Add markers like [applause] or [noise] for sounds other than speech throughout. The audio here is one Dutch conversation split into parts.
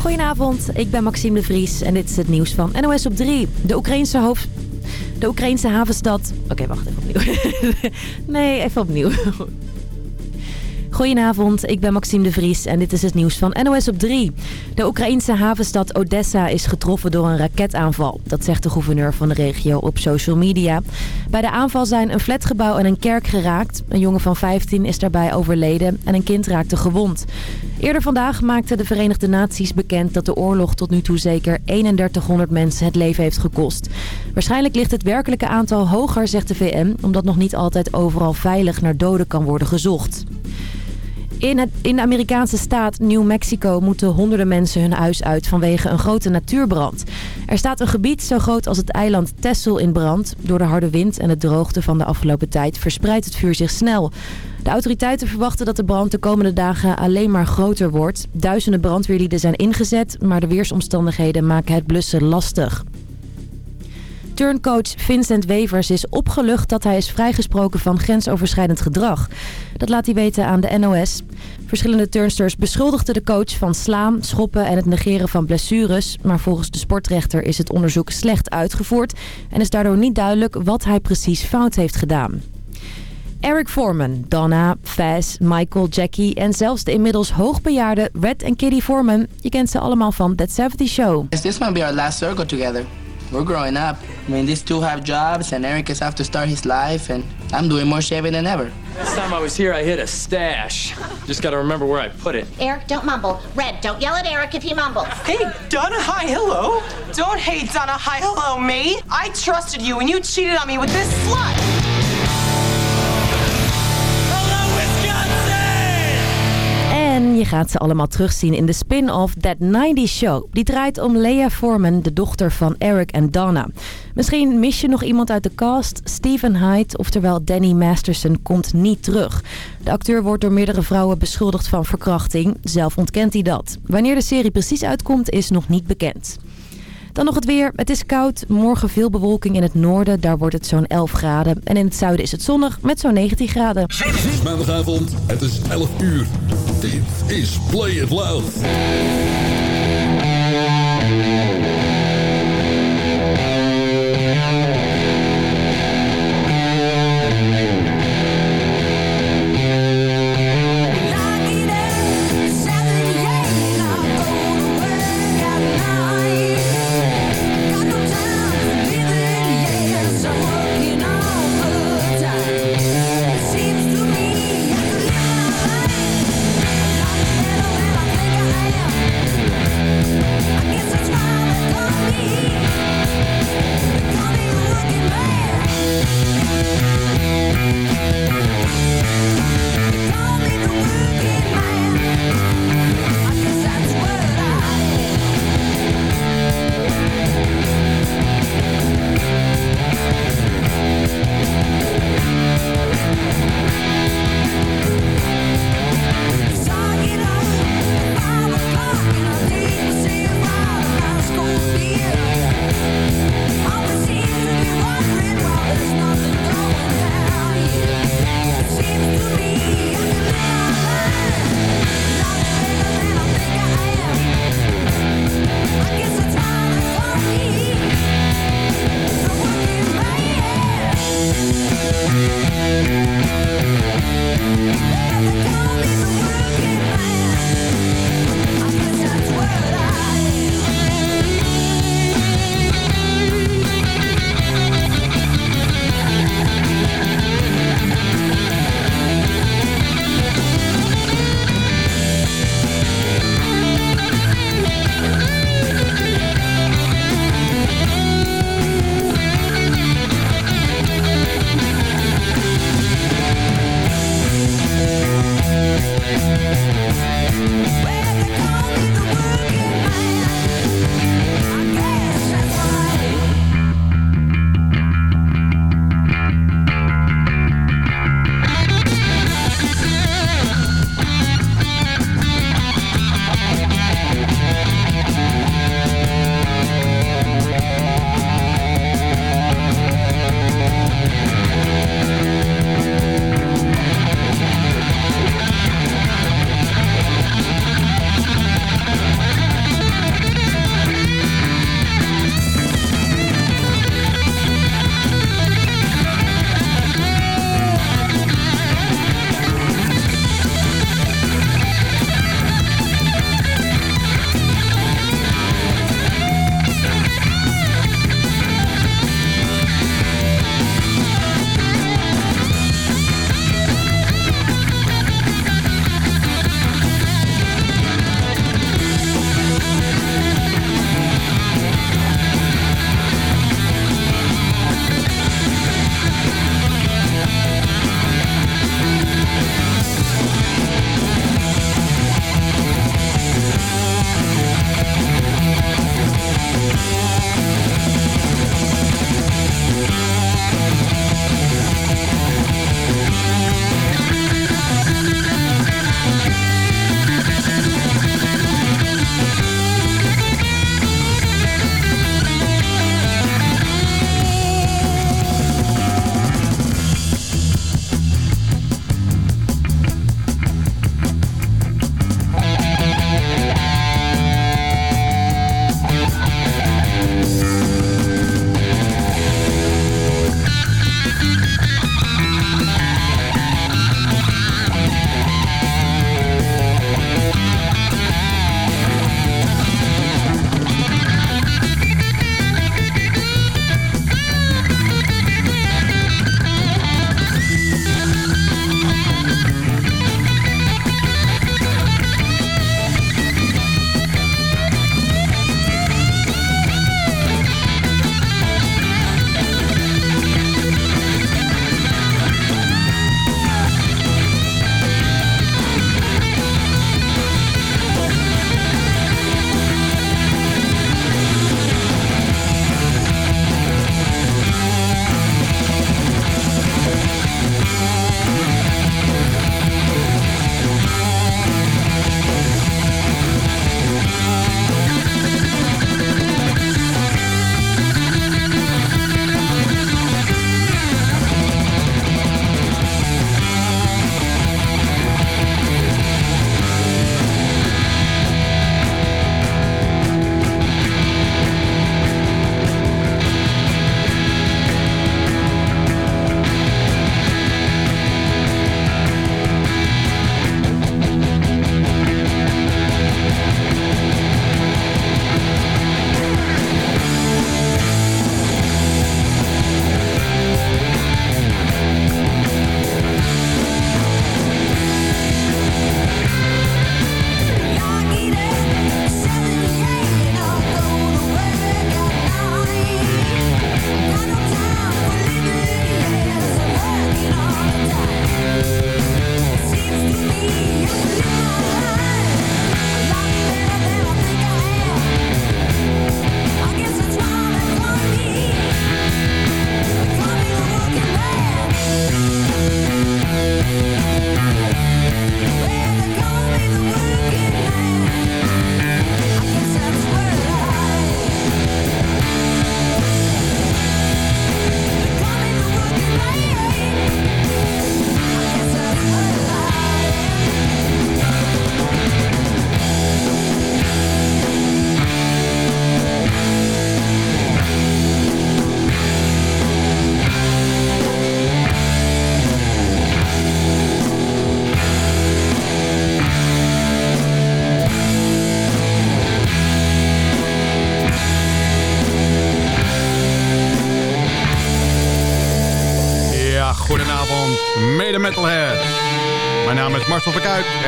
Goedenavond, ik ben Maxime de Vries en dit is het nieuws van NOS op 3. De Oekraïnse hoofd... De Oekraïnse havenstad... Oké, wacht even opnieuw. [laughs] nee, even opnieuw. Goedenavond, ik ben Maxime de Vries en dit is het nieuws van NOS op 3. De Oekraïnse havenstad Odessa is getroffen door een raketaanval. Dat zegt de gouverneur van de regio op social media. Bij de aanval zijn een flatgebouw en een kerk geraakt. Een jongen van 15 is daarbij overleden en een kind raakte gewond. Eerder vandaag maakten de Verenigde Naties bekend dat de oorlog tot nu toe zeker 3100 mensen het leven heeft gekost. Waarschijnlijk ligt het werkelijke aantal hoger, zegt de VN, omdat nog niet altijd overal veilig naar doden kan worden gezocht. In, de Amerikaanse staat New Mexico moeten honderden mensen hun huis uit vanwege een grote natuurbrand. Er staat een gebied zo groot als het eiland Texel in brand. Door de harde wind en het droogte van de afgelopen tijd verspreidt het vuur zich snel. De autoriteiten verwachten dat de brand de komende dagen alleen maar groter wordt. Duizenden brandweerlieden zijn ingezet, maar de weersomstandigheden maken het blussen lastig. Turncoach Vincent Wevers is opgelucht dat hij is vrijgesproken van grensoverschrijdend gedrag. Dat laat hij weten aan de NOS. Verschillende turnsters beschuldigden de coach van slaan, schoppen en het negeren van blessures. Maar volgens de sportrechter is het onderzoek slecht uitgevoerd en is daardoor niet duidelijk wat hij precies fout heeft gedaan. Eric Foreman, Donna, Faz, Michael, Jackie en zelfs de inmiddels hoogbejaarde Red en Kitty Foreman. Je kent ze allemaal van That 70 Show. This might be our last circle together. We're growing up. I mean, these two have jobs, and Eric is to start his life, and I'm doing more shaving than ever. Last time I was here, I hit a stash. Just gotta remember where I put it. Eric, don't mumble. Red, don't yell at Eric if he mumbles. Hey, Donna, hi, hello. Don't hate Donna, hi, hello, me. I trusted you, and you cheated on me with this slut. Je gaat ze allemaal terugzien in de spin-off That 90 Show. Die draait om Leah Foreman, de dochter van Eric en Donna. Misschien mis je nog iemand uit de cast. Stephen Hyde, oftewel Danny Masterson, komt niet terug. De acteur wordt door meerdere vrouwen beschuldigd van verkrachting. Zelf ontkent hij dat. Wanneer de serie precies uitkomt is nog niet bekend. Dan nog het weer. Het is koud. Morgen veel bewolking in het noorden. Daar wordt het zo'n 11 graden. En in het zuiden is het zonnig met zo'n 19 graden. Het is maandagavond. Het is 11 uur. Dit is Play It Loud.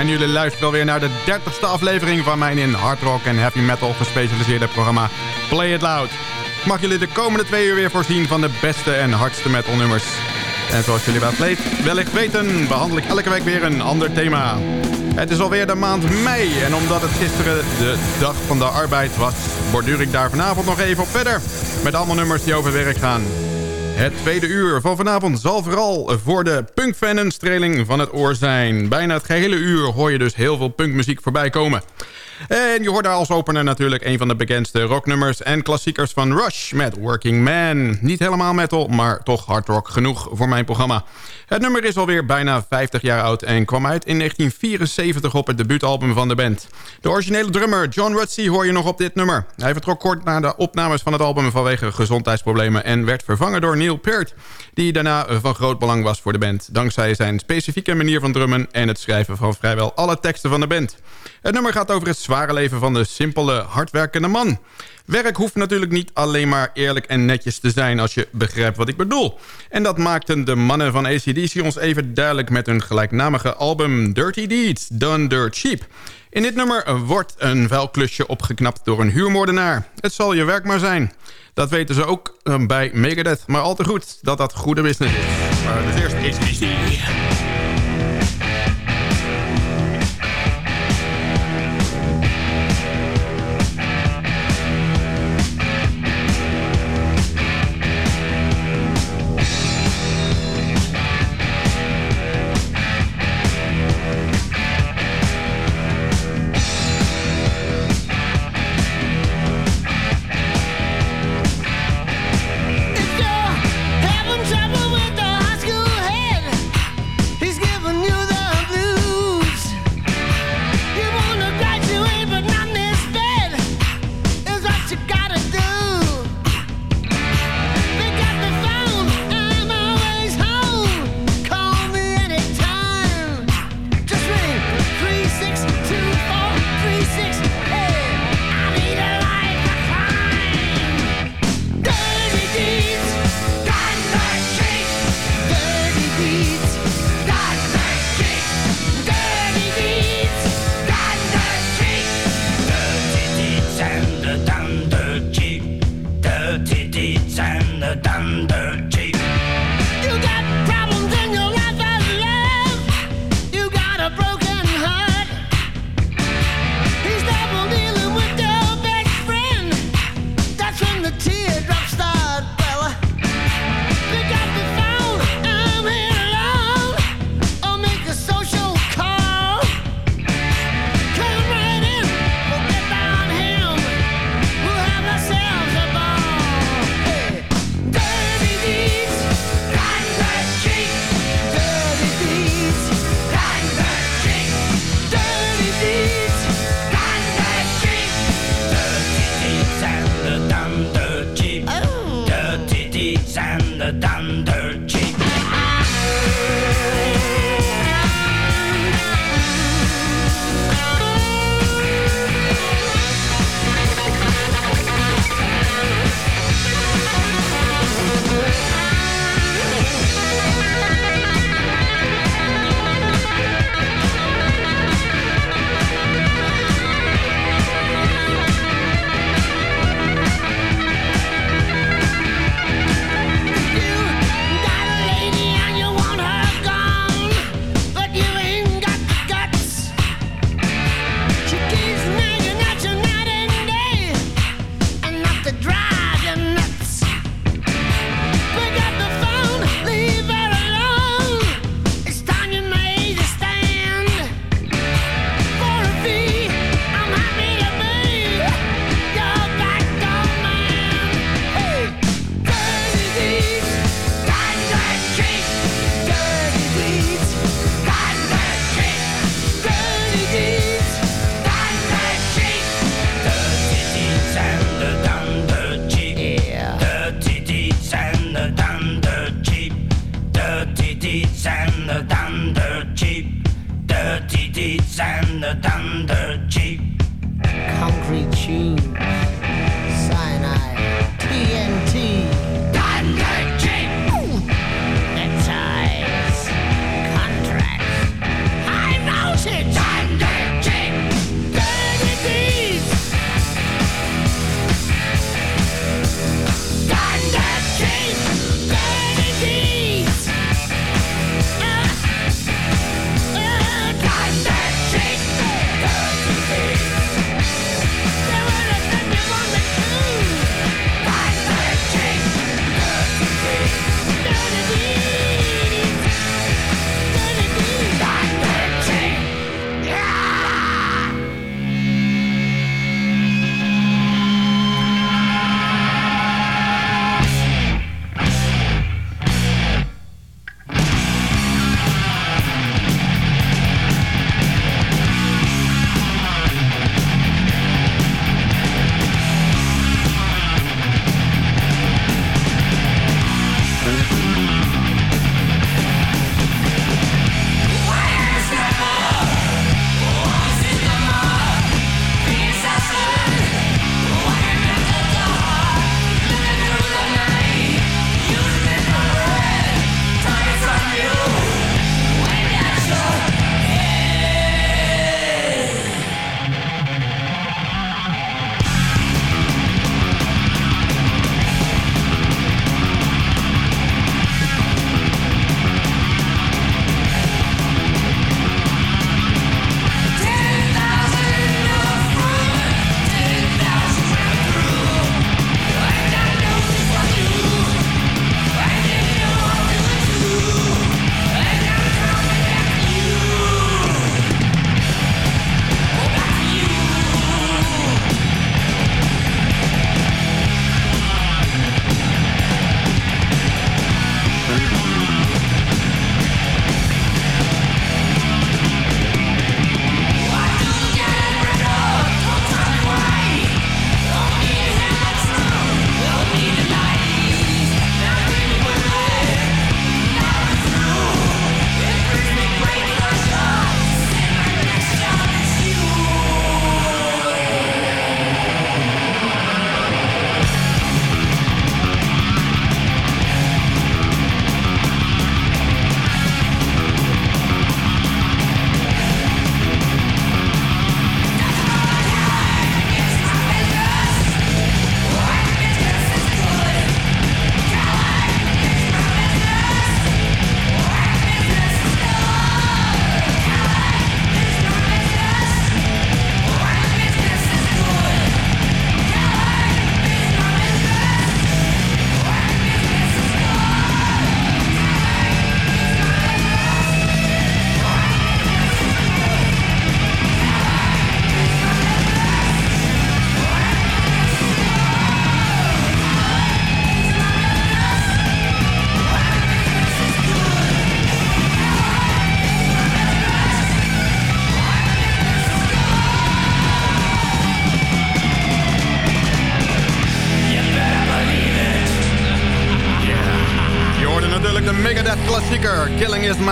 En jullie luisteren alweer naar de 30ste aflevering van mijn in hard rock en heavy metal gespecialiseerde programma Play It Loud. Ik mag jullie de komende twee uur weer voorzien van de beste en hardste metal nummers. En zoals jullie wellicht weten, behandel ik elke week weer een ander thema. Het is alweer de maand mei en omdat het gisteren de dag van de arbeid was... borduur ik daar vanavond nog even op verder. Met allemaal nummers die over werk gaan. Het tweede uur van vanavond zal vooral voor de punkfan een streling van het oor zijn. Bijna het gehele uur hoor je dus heel veel punkmuziek voorbij komen. En je hoort daar als opener natuurlijk een van de bekendste rocknummers en klassiekers van Rush met Working Man. Niet helemaal metal, maar toch hard rock genoeg voor mijn programma. Het nummer is alweer bijna 50 jaar oud en kwam uit in 1974 op het debuutalbum van de band. De originele drummer John Rutsey hoor je nog op dit nummer. Hij vertrok kort na de opnames van het album vanwege gezondheidsproblemen en werd vervangen door Neil Peart, die daarna van groot belang was voor de band, dankzij zijn specifieke manier van drummen en het schrijven van vrijwel alle teksten van de band. Het nummer gaat over het zware leven van de simpele, hardwerkende man. Werk hoeft natuurlijk niet alleen maar eerlijk en netjes te zijn... als je begrijpt wat ik bedoel. En dat maakten de mannen van ACDC ons even duidelijk... met hun gelijknamige album Dirty Deeds, Done Dirt Cheap. In dit nummer wordt een vuilklusje opgeknapt door een huurmoordenaar. Het zal je werk maar zijn. Dat weten ze ook eh, bij Megadeth, maar al te goed dat dat goede business is. Maar dus eerst ACDC.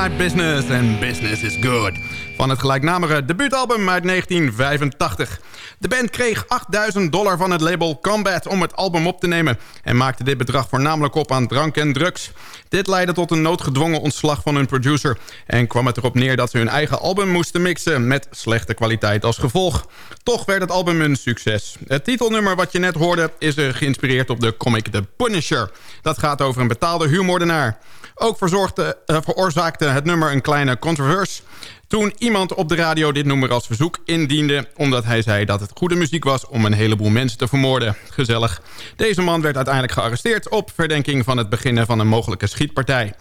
Business and business is good. Van het gelijknamige debuutalbum uit 1985. De band kreeg 8000 dollar van het label Combat om het album op te nemen... en maakte dit bedrag voornamelijk op aan drank en drugs. Dit leidde tot een noodgedwongen ontslag van hun producer... en kwam het erop neer dat ze hun eigen album moesten mixen... met slechte kwaliteit als gevolg. Toch werd het album een succes. Het titelnummer wat je net hoorde is geïnspireerd op de comic The Punisher. Dat gaat over een betaalde huurmoordenaar. Ook verzorgde, uh, veroorzaakte het nummer een kleine controverse... toen iemand op de radio dit nummer als verzoek indiende... omdat hij zei dat het goede muziek was om een heleboel mensen te vermoorden. Gezellig. Deze man werd uiteindelijk gearresteerd op verdenking van het beginnen van een mogelijke schietpartij.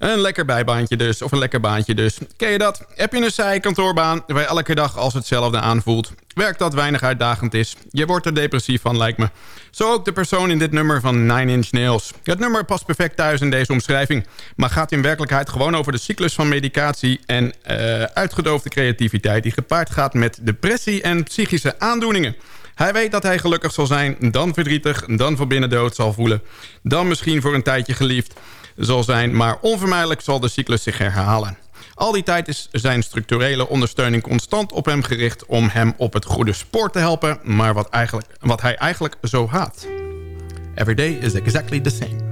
Een lekker bijbaantje dus, of een lekker baantje dus. Ken je dat? Heb je een saai kantoorbaan waar elke dag als hetzelfde aanvoelt? Werk dat weinig uitdagend is. Je wordt er depressief van, lijkt me. Zo ook de persoon in dit nummer van Nine Inch Nails. Het nummer past perfect thuis in deze omschrijving... maar gaat in werkelijkheid gewoon over de cyclus van medicatie... en uh, uitgedoofde creativiteit die gepaard gaat met depressie en psychische aandoeningen. Hij weet dat hij gelukkig zal zijn, dan verdrietig, dan voor binnen dood zal voelen... dan misschien voor een tijdje geliefd zal zijn... maar onvermijdelijk zal de cyclus zich herhalen. Al die tijd is zijn structurele ondersteuning constant op hem gericht... om hem op het goede spoor te helpen, maar wat, eigenlijk, wat hij eigenlijk zo haat. Every day is exactly the same.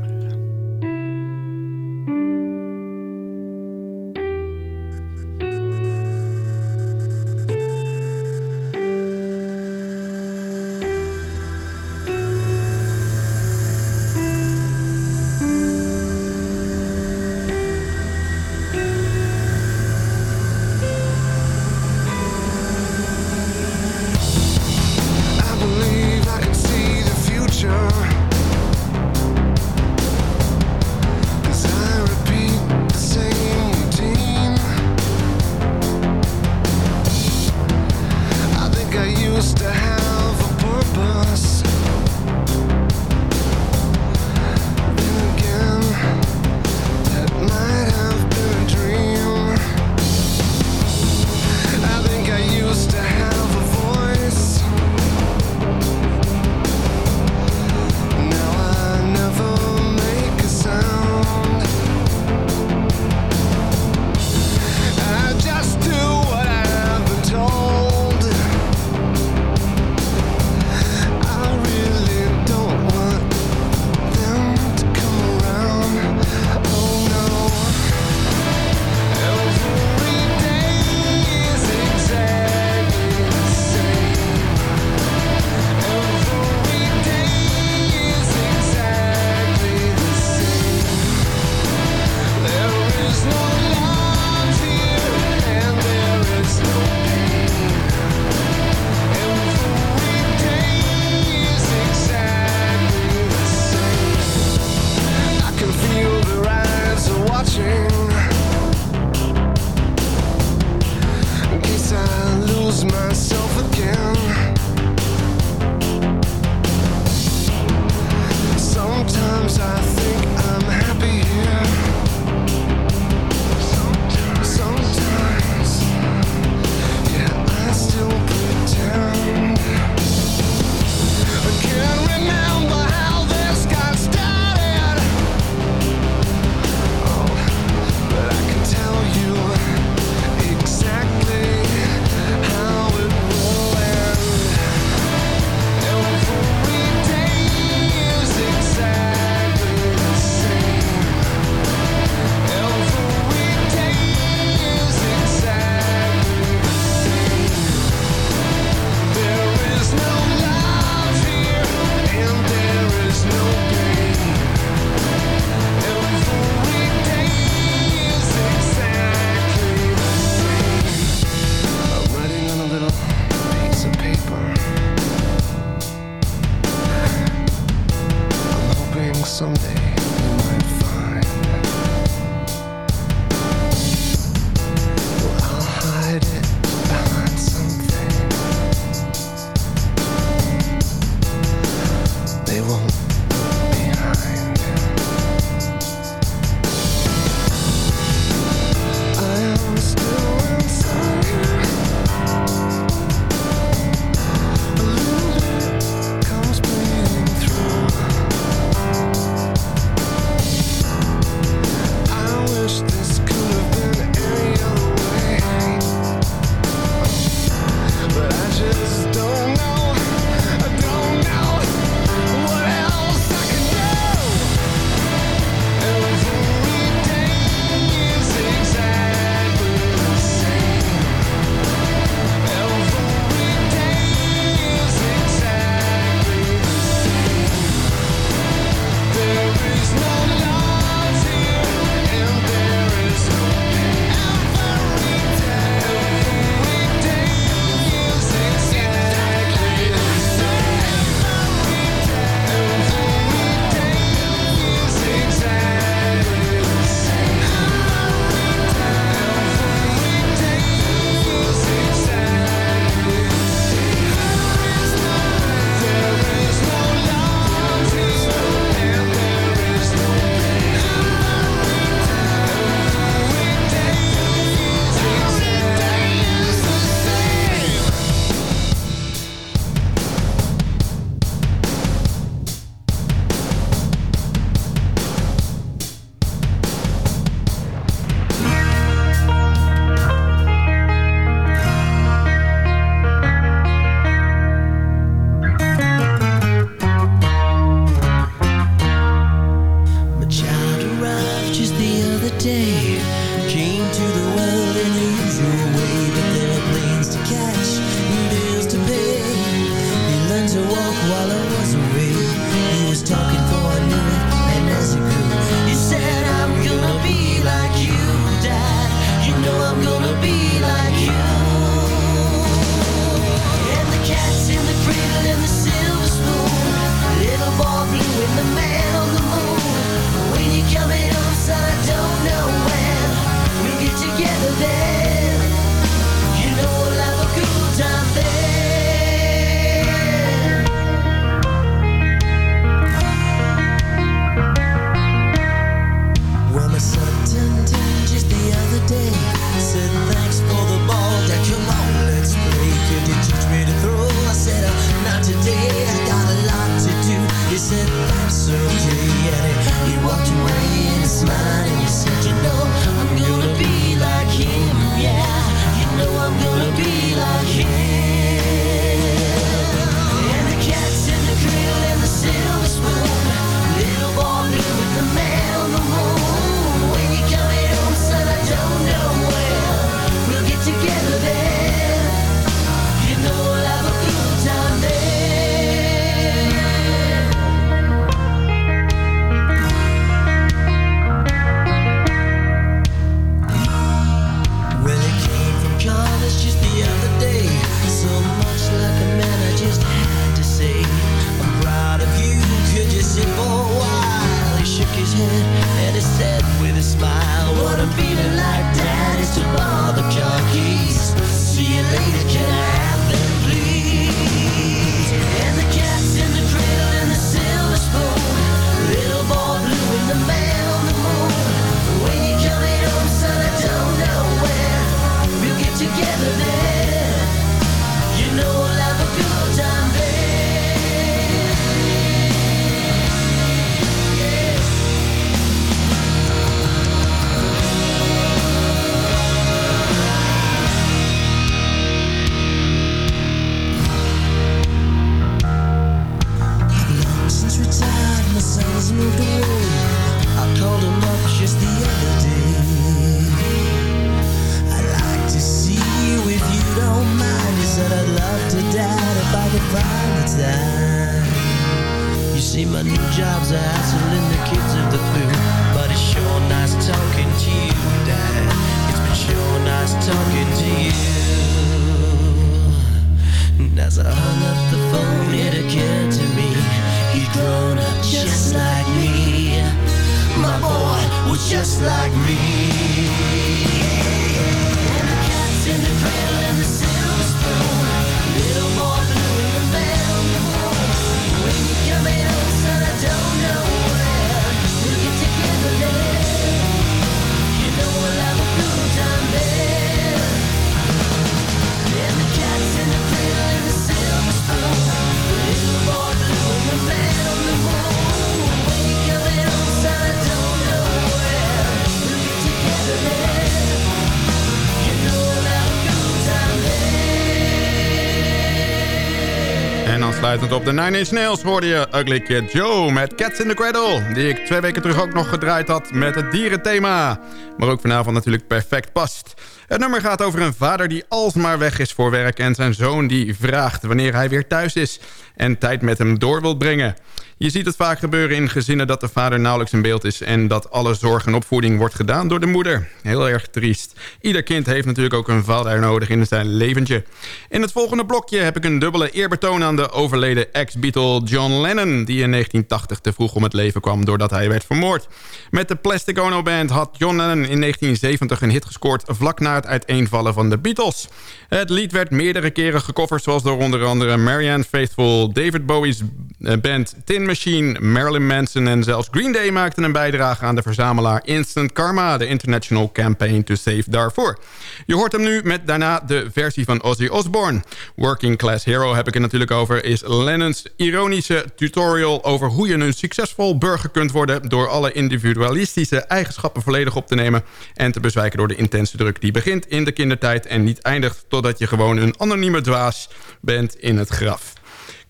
En aansluitend op de Nine Inch Nails hoorde je Ugly Kid Joe met Cats in the Cradle. Die ik twee weken terug ook nog gedraaid had met het dierenthema. Maar ook vanavond natuurlijk perfect past. Het nummer gaat over een vader die alsmaar weg is voor werk... en zijn zoon die vraagt wanneer hij weer thuis is... en tijd met hem door wilt brengen. Je ziet het vaak gebeuren in gezinnen dat de vader nauwelijks in beeld is... en dat alle zorg en opvoeding wordt gedaan door de moeder. Heel erg triest. Ieder kind heeft natuurlijk ook een vader nodig in zijn leventje. In het volgende blokje heb ik een dubbele eerbetoon aan de overleden ex-Beatle John Lennon... die in 1980 te vroeg om het leven kwam doordat hij werd vermoord. Met de Plastic Ono Band had John Lennon in 1970 een hit gescoord... vlak na het uiteenvallen van de Beatles. Het lied werd meerdere keren gecoverd... zoals door onder andere Marianne Faithfull, David Bowie's eh, band Tin Machine... Marilyn Manson en zelfs Green Day maakten een bijdrage aan de verzamelaar Instant Karma... de International Campaign to Save Darfur. Je hoort hem nu met daarna de versie van Ozzy Osbourne. Working Class Hero heb ik het natuurlijk over... is Lennon's ironische tutorial over hoe je een succesvol burger kunt worden... door alle individualistische eigenschappen volledig op te nemen... en te bezwijken door de intense druk die begint in de kindertijd... en niet eindigt totdat je gewoon een anonieme dwaas bent in het graf.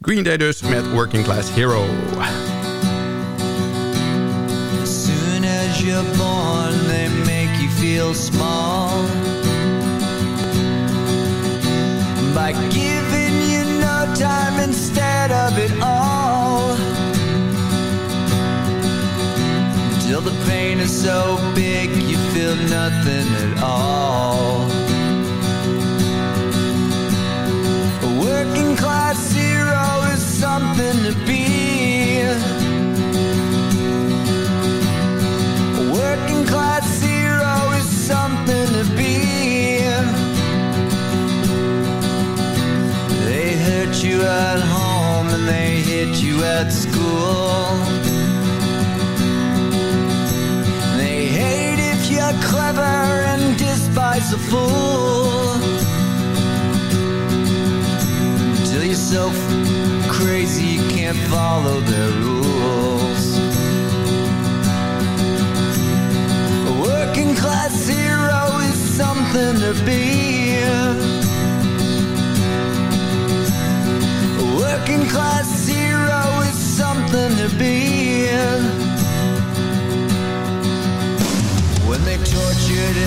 Green Day dus met Working Class Hero. As soon as you're born, they make you feel small by giving you no time instead of it all. Till the pain is so big, feel nothing at all. A working class hero is something to be. A working class hero is something to be. They hurt you at home and they hit you at school. Clever and despise a fool. Till you're so f- crazy you can't follow their rules. A working class hero is something to be. A working class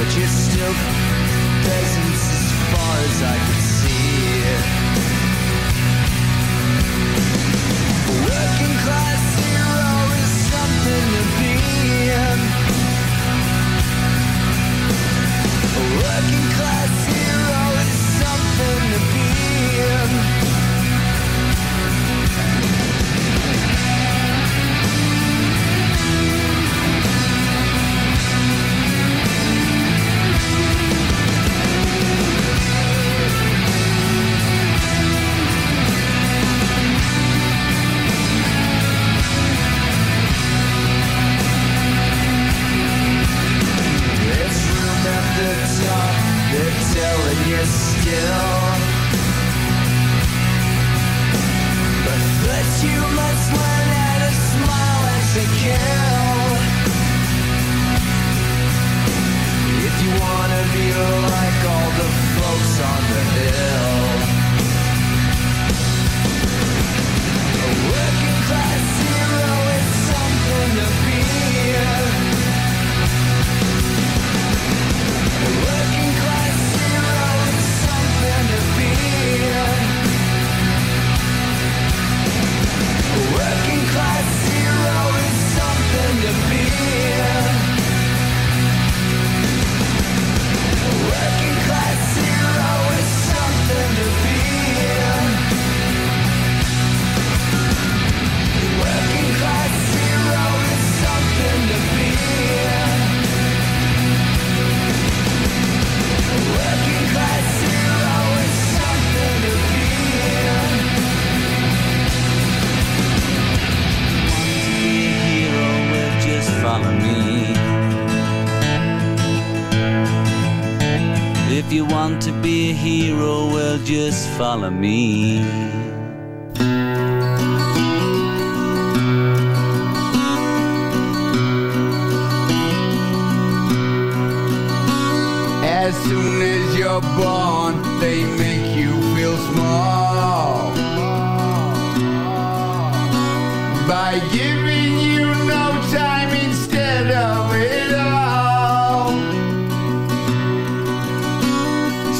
But you're still peasants as far as I can working class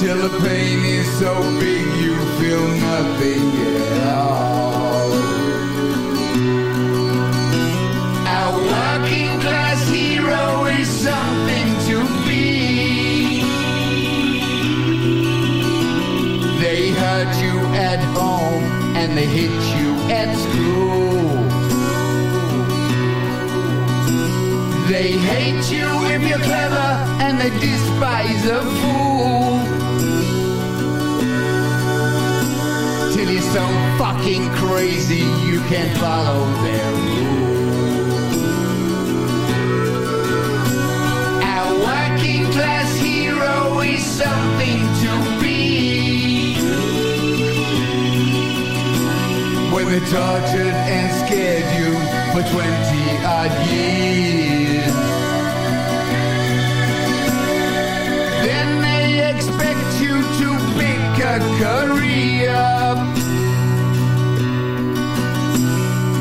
Till the pain is so big you feel nothing at all. A working class hero is something to be. They hurt you at home and they hit you at school. They hate you if you're clever and they despise a fool. So fucking crazy you can't follow their rules. A working class hero is something to be. When they tortured and scared you for 20 odd years. Then they expect you to pick a career.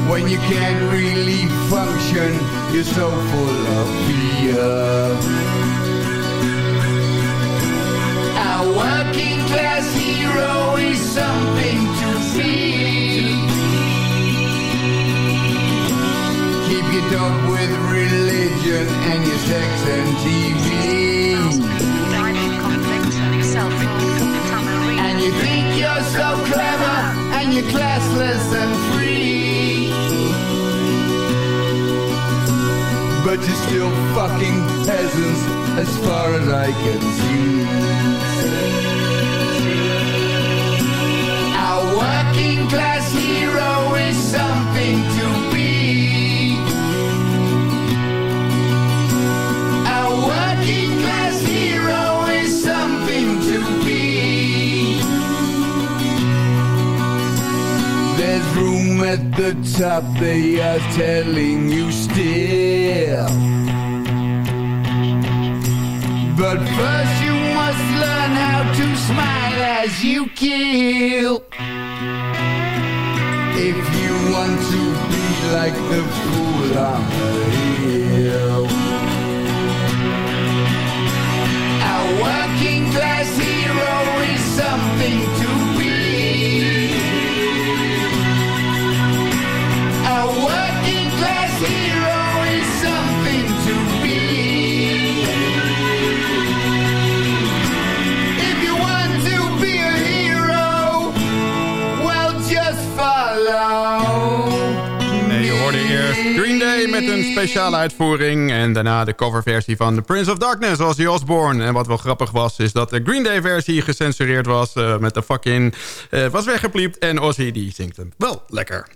When you can't really function, you're so full of fear. A working class hero is something to be. Keep your dog with religion and your sex and TV. And you think you're so clever and you're classless and free. But you're still fucking peasants as far as I can see. A working class hero the top, they are telling you still. But first you must learn how to smile as you kill. If you want to be like the fool on met een speciale uitvoering... en daarna de coverversie van The Prince of Darkness, Ozzy Osbourne. En wat wel grappig was, is dat de Green Day-versie gecensureerd was... eh, met de fucking... eh was weggepliept en Ozzy die zingt hem wel lekker.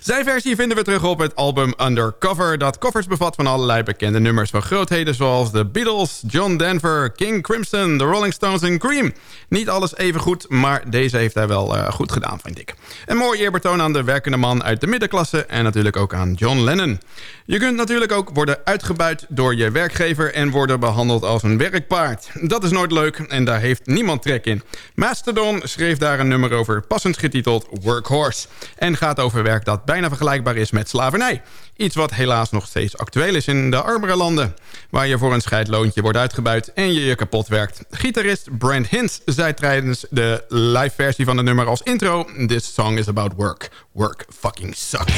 Zijn versie vinden we terug op het album Undercover... dat covers bevat van allerlei bekende nummers van grootheden... zoals The Beatles, John Denver, King Crimson, The Rolling Stones en Cream. Niet alles even goed, maar deze heeft hij wel eh, goed gedaan, vind ik. Een mooi eerbetoon aan de werkende man uit de middenklasse... en natuurlijk ook aan John Lennon. Je kunt natuurlijk ook worden uitgebuit door je werkgever... en worden behandeld als een werkpaard. Dat is nooit leuk en daar heeft niemand trek in. Mastodon schreef daar een nummer over, passend getiteld Workhorse... en gaat over werk dat bijna vergelijkbaar is met slavernij. Iets wat helaas nog steeds actueel is in de armere landen... waar je voor een scheidloontje wordt uitgebuit en je je kapot werkt. Gitarist Brent Hintz zei tijdens de live versie van het nummer als intro... This song is about work. Work fucking sucks.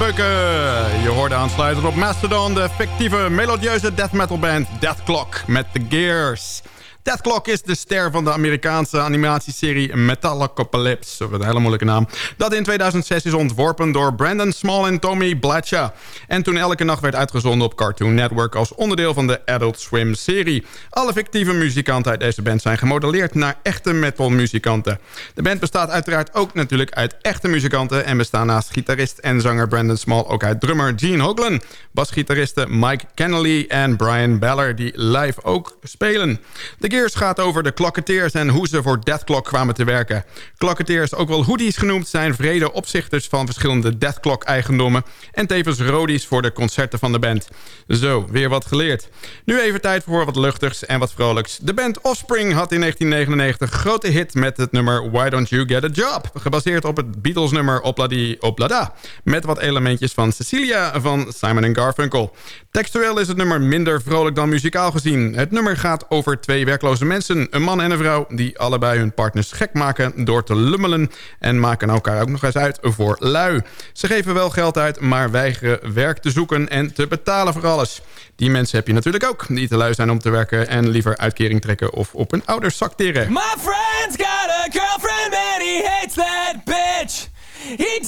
Beuken. Je hoorde aansluitend op Mastodon de fictieve melodieuze death metal band Death Clock met The Gears. Death Clock is de ster van de Amerikaanse animatieserie Metalocalypse, een hele moeilijke naam, dat in 2006 is ontworpen door Brandon Small en Tommy Blatcha. En toen elke nacht werd uitgezonden op Cartoon Network als onderdeel van de Adult Swim serie. Alle fictieve muzikanten uit deze band zijn gemodelleerd naar echte metalmuzikanten. De band bestaat uiteraard ook natuurlijk uit echte muzikanten en bestaan naast gitarist en zanger Brandon Small ook uit drummer Gene Hoglan, basgitaristen Mike Kennelly en Brian Beller die live ook spelen. Gears gaat over de klokketeers en hoe ze voor Death Clock kwamen te werken. Klokketeers, ook wel hoodies genoemd, zijn vrede opzichters van verschillende Death Clock eigendommen... en tevens rodies voor de concerten van de band. Zo, weer wat geleerd. Nu even tijd voor wat luchtigs en wat vrolijks. De band Offspring had in 1999 een grote hit met het nummer Why Don't You Get A Job... gebaseerd op het Beatles-nummer Opladi Oplada... met wat elementjes van Cecilia van Simon Garfunkel. Textueel is het nummer minder vrolijk dan muzikaal gezien. Het nummer gaat over twee werkloze mensen, een man en een vrouw... die allebei hun partners gek maken door te lummelen... en maken elkaar ook nog eens uit voor lui. Ze geven wel geld uit, maar weigeren werk te zoeken en te betalen voor alles. Die mensen heb je natuurlijk ook, die te lui zijn om te werken... en liever uitkering trekken of op hun ouders sakteren. My friend's got a girlfriend and he hates that bitch. He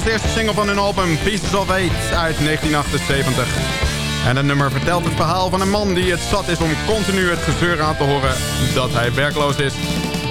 als eerste single van hun album Pieces of Eight uit 1978. En het nummer vertelt het verhaal van een man die het zat is om continu het gezeur aan te horen dat hij werkloos is.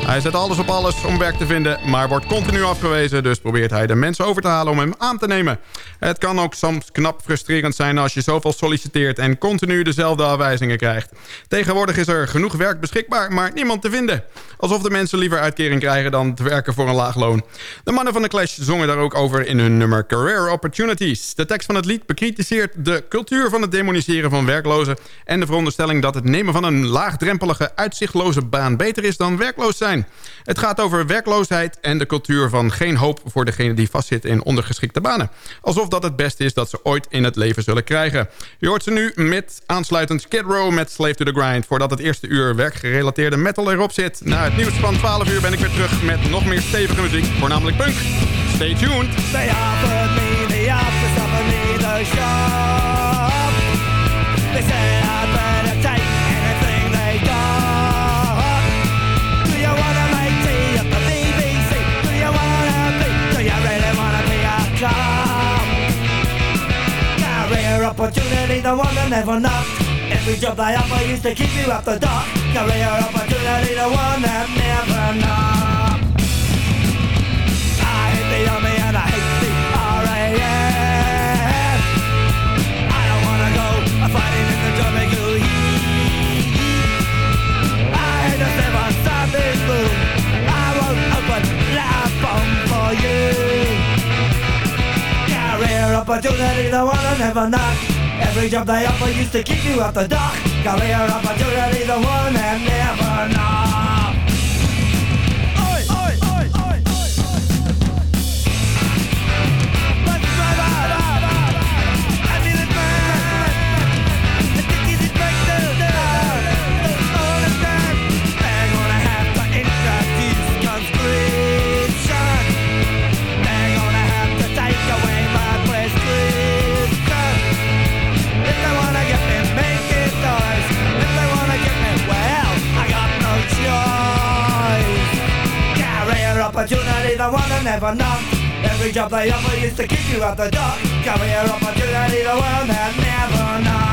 Hij zet alles op alles om werk te vinden, maar wordt continu afgewezen... dus probeert hij de mensen over te halen om hem aan te nemen. Het kan ook soms knap frustrerend zijn als je zoveel solliciteert... en continu dezelfde afwijzingen krijgt. Tegenwoordig is er genoeg werk beschikbaar, maar niemand te vinden. Alsof de mensen liever uitkering krijgen dan te werken voor een laag loon. De mannen van de Clash zongen daar ook over in hun nummer Career Opportunities. De tekst van het lied bekritiseert de cultuur van het demoniseren van werklozen... en de veronderstelling dat het nemen van een laagdrempelige, uitzichtloze baan... beter is dan werkloos zijn. Het gaat over werkloosheid en de cultuur van geen hoop... voor degene die vastzitten in ondergeschikte banen. Alsof dat het beste is dat ze ooit in het leven zullen krijgen. Je hoort ze nu met aansluitend Skid Row met Slave to the Grind... voordat het eerste uur werkgerelateerde metal erop zit. Na het nieuws van 12 uur ben ik weer terug met nog meer stevige muziek, voornamelijk punk. Stay tuned. They me the office of the shop. Never knocked. Every job I offer used to keep you up the dock. Career opportunity, the one that never knocked. I hate the army and I hate the RAF. I don't wanna go fighting in the WE. I hate the seven Sunday moon. I won't open that bomb for you. Career opportunity, the one I never knock. Every job they offer used to keep you up the dock. Career opportunity, the one that never knock. Opportunity, the one that never knocked. Every job they offer used to keep you at the dock. Career opportunity, the one that never knocked.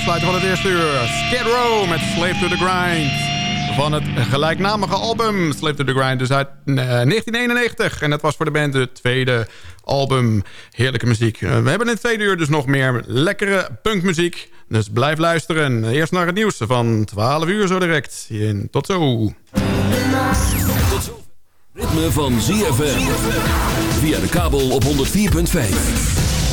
Als afsluiter van het eerste uur. Skid Row met Slave to the Grind. Van het gelijknamige album Slave to the Grind, dus uit eh, 1991. En dat was voor de band het tweede album. Heerlijke muziek. Eh, we hebben in het tweede uur dus nog meer lekkere punkmuziek. Dus blijf luisteren. Eerst naar het nieuws van 12 uur zo direct. En tot zo. Ritme van ZFM. Via de kabel op 104.5.